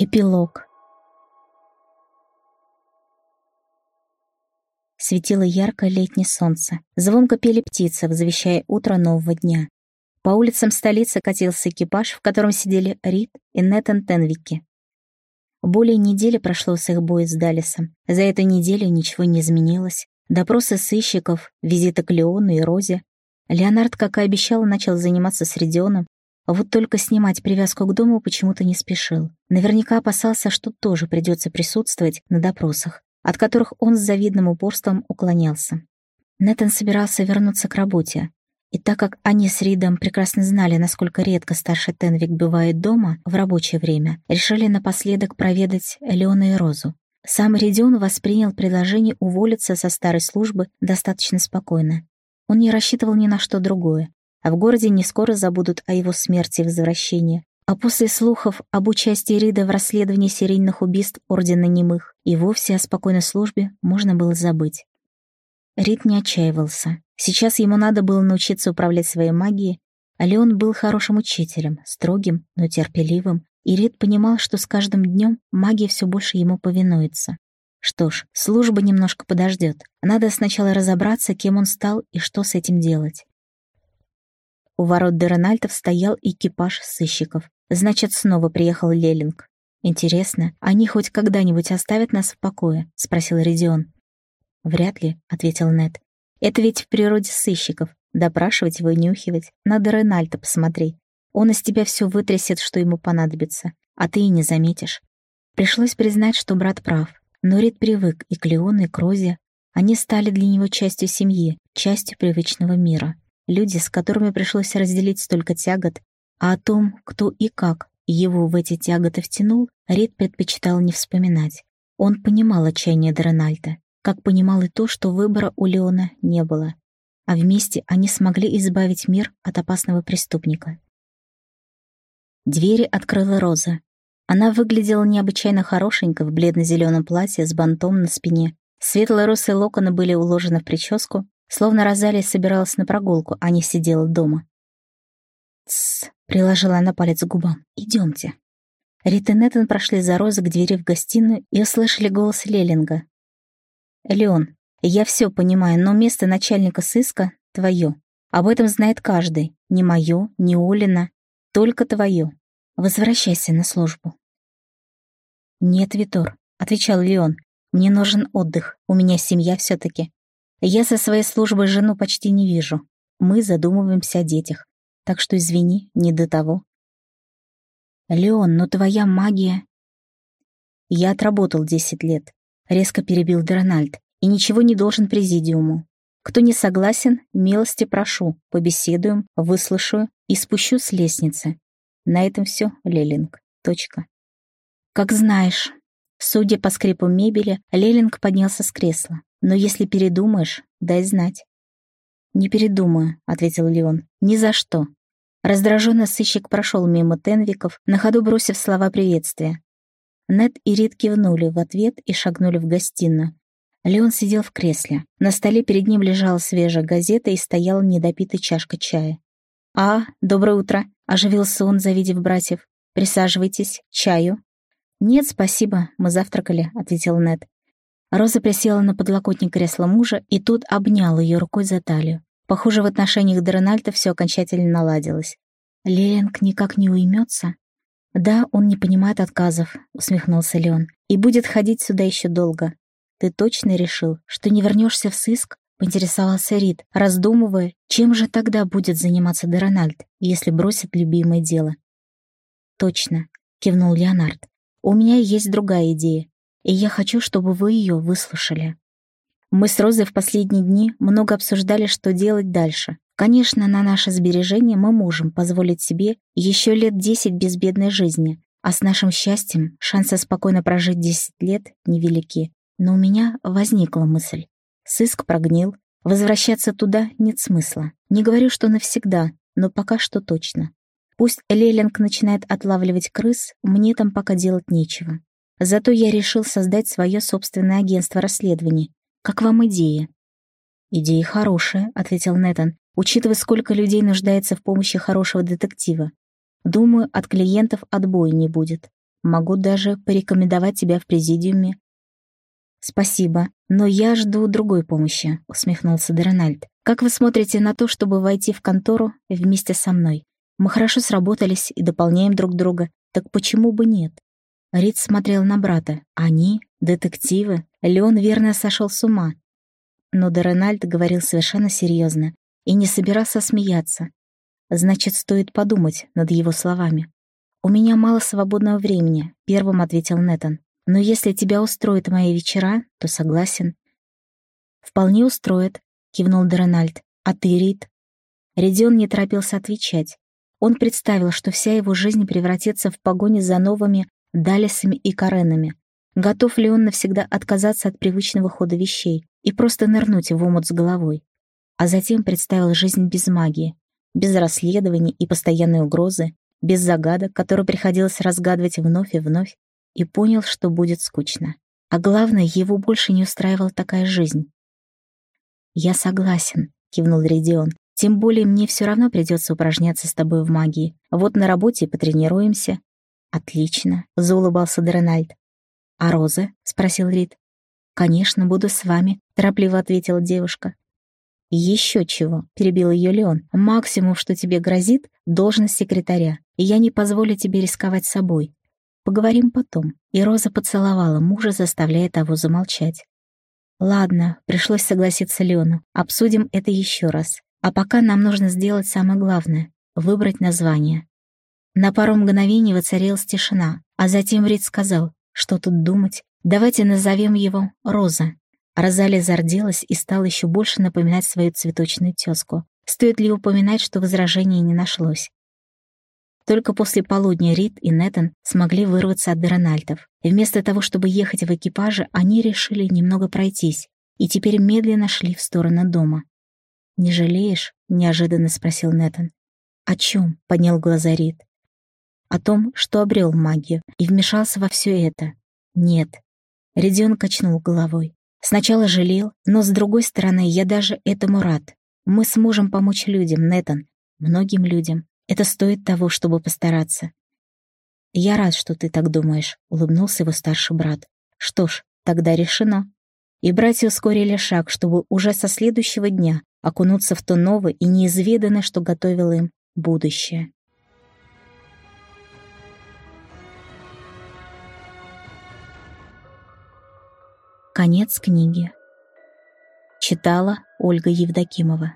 Эпилог. Светило яркое летнее солнце. Звонко пели птицы, возвещая утро нового дня. По улицам столицы катился экипаж, в котором сидели Рид и Нэтан Тенвики. Более недели прошло с их боя с Далисом. За эту неделю ничего не изменилось. Допросы сыщиков, визиты к Леону и Розе. Леонард, как и обещал, начал заниматься с Родионом, вот только снимать привязку к дому почему-то не спешил. Наверняка опасался, что тоже придется присутствовать на допросах, от которых он с завидным упорством уклонялся. Нэтан собирался вернуться к работе. И так как они с Ридом прекрасно знали, насколько редко старший Тенвик бывает дома в рабочее время, решили напоследок проведать Леона и Розу. Сам Ридион воспринял предложение уволиться со старой службы достаточно спокойно. Он не рассчитывал ни на что другое а в городе не скоро забудут о его смерти и возвращении. А после слухов об участии Рида в расследовании серийных убийств Ордена Немых и вовсе о спокойной службе можно было забыть. Рид не отчаивался. Сейчас ему надо было научиться управлять своей магией, а Леон был хорошим учителем, строгим, но терпеливым, и Рид понимал, что с каждым днем магия все больше ему повинуется. Что ж, служба немножко подождет. Надо сначала разобраться, кем он стал и что с этим делать. У ворот Дерональтов стоял экипаж сыщиков. Значит, снова приехал Лелинг. «Интересно, они хоть когда-нибудь оставят нас в покое?» — спросил Редион. «Вряд ли», — ответил Нед. «Это ведь в природе сыщиков. Допрашивать, вынюхивать. Надо Ренальта посмотри. Он из тебя все вытрясет, что ему понадобится. А ты и не заметишь». Пришлось признать, что брат прав. Но Рид привык и к Леону, и к Розе. Они стали для него частью семьи, частью привычного мира люди, с которыми пришлось разделить столько тягот, а о том, кто и как его в эти тяготы втянул, Рид предпочитал не вспоминать. Он понимал отчаяние Дональда, как понимал и то, что выбора у Леона не было. А вместе они смогли избавить мир от опасного преступника. Двери открыла Роза. Она выглядела необычайно хорошенько в бледно-зеленом платье с бантом на спине. Светлые русые локоны были уложены в прическу, Словно Розалия собиралась на прогулку, а не сидела дома. «Тссс», — приложила она палец к губам, — «идемте». Рит и Неттон прошли за Розой к двери в гостиную и услышали голос Лелинга. «Леон, я все понимаю, но место начальника сыска твое. Об этом знает каждый. Не мое, не Олина, только твое. Возвращайся на службу». «Нет, Витор», — отвечал Леон, — «мне нужен отдых, у меня семья все-таки. Я со своей службой жену почти не вижу. Мы задумываемся о детях. Так что извини, не до того. Леон, но твоя магия... Я отработал десять лет. Резко перебил Дрональд. И ничего не должен президиуму. Кто не согласен, милости прошу. Побеседуем, выслушаю и спущу с лестницы. На этом все, Лелинг. Точка. Как знаешь. Судя по скрипу мебели, Лелинг поднялся с кресла. Но если передумаешь, дай знать». «Не передумаю», — ответил Леон. «Ни за что». Раздраженный сыщик прошел мимо Тенвиков, на ходу бросив слова приветствия. Нед и Рид кивнули в ответ и шагнули в гостиную. Леон сидел в кресле. На столе перед ним лежала свежая газета и стояла недопитая чашка чая. «А, доброе утро!» — оживился он, завидев братьев. «Присаживайтесь. Чаю?» «Нет, спасибо, мы завтракали», — ответил Нед. Роза присела на подлокотник кресла мужа и тут обнял ее рукой за талию. Похоже, в отношениях Дональда все окончательно наладилось. Леленг никак не уймется? Да, он не понимает отказов, усмехнулся Леон, и будет ходить сюда еще долго. Ты точно решил, что не вернешься в сыск? Поинтересовался Рид, раздумывая, чем же тогда будет заниматься Дорональд, если бросит любимое дело. Точно, кивнул Леонард. У меня есть другая идея и я хочу, чтобы вы ее выслушали. Мы с Розой в последние дни много обсуждали, что делать дальше. Конечно, на наше сбережение мы можем позволить себе еще лет десять безбедной жизни, а с нашим счастьем шансы спокойно прожить десять лет невелики. Но у меня возникла мысль. Сыск прогнил, возвращаться туда нет смысла. Не говорю, что навсегда, но пока что точно. Пусть Лелинг начинает отлавливать крыс, мне там пока делать нечего. Зато я решил создать свое собственное агентство расследований. Как вам идея?» «Идея хорошая», — ответил Нэтан, учитывая, сколько людей нуждается в помощи хорошего детектива. «Думаю, от клиентов отбоя не будет. Могу даже порекомендовать тебя в президиуме». «Спасибо, но я жду другой помощи», — усмехнулся Дерональд. «Как вы смотрите на то, чтобы войти в контору вместе со мной? Мы хорошо сработались и дополняем друг друга, так почему бы нет?» Рид смотрел на брата. «Они? Детективы? Леон верно сошел с ума». Но Дерональд говорил совершенно серьезно и не собирался смеяться. Значит, стоит подумать над его словами. «У меня мало свободного времени», — первым ответил Нетан. «Но если тебя устроит мои вечера, то согласен». «Вполне устроит», — кивнул Дерональд. «А ты, Рид?» Редион не торопился отвечать. Он представил, что вся его жизнь превратится в погоне за новыми Далисами и Каренами. Готов ли он навсегда отказаться от привычного хода вещей и просто нырнуть в омут с головой? А затем представил жизнь без магии, без расследований и постоянной угрозы, без загадок, которые приходилось разгадывать вновь и вновь, и понял, что будет скучно. А главное, его больше не устраивала такая жизнь. «Я согласен», — кивнул Редион. «Тем более мне все равно придется упражняться с тобой в магии. Вот на работе потренируемся». «Отлично», — заулыбался Дрональд. «А Роза?» — спросил Рид. «Конечно, буду с вами», — торопливо ответила девушка. «Еще чего», — перебил ее Леон. «Максимум, что тебе грозит, — должность секретаря, я не позволю тебе рисковать собой. Поговорим потом». И Роза поцеловала мужа, заставляя того замолчать. «Ладно», — пришлось согласиться Леону. «Обсудим это еще раз. А пока нам нужно сделать самое главное — выбрать название». На пару мгновений воцарилась тишина, а затем Рид сказал, что тут думать, давайте назовем его Роза. Розалия зарделась и стала еще больше напоминать свою цветочную тезку. Стоит ли упоминать, что возражений не нашлось? Только после полудня Рид и Нетан смогли вырваться от Дерональдов. Вместо того, чтобы ехать в экипаже, они решили немного пройтись и теперь медленно шли в сторону дома. «Не жалеешь?» — неожиданно спросил Нетан. «О чем?» — поднял глаза Рид. «О том, что обрел магию и вмешался во все это. Нет». Редион качнул головой. Сначала жалел, но с другой стороны, я даже этому рад. Мы сможем помочь людям, Нетан, многим людям. Это стоит того, чтобы постараться. Я рад, что ты так думаешь, улыбнулся его старший брат. Что ж, тогда решено. И братья ускорили шаг, чтобы уже со следующего дня окунуться в то новое и неизведанное, что готовило им будущее. Конец книги. Читала Ольга Евдокимова.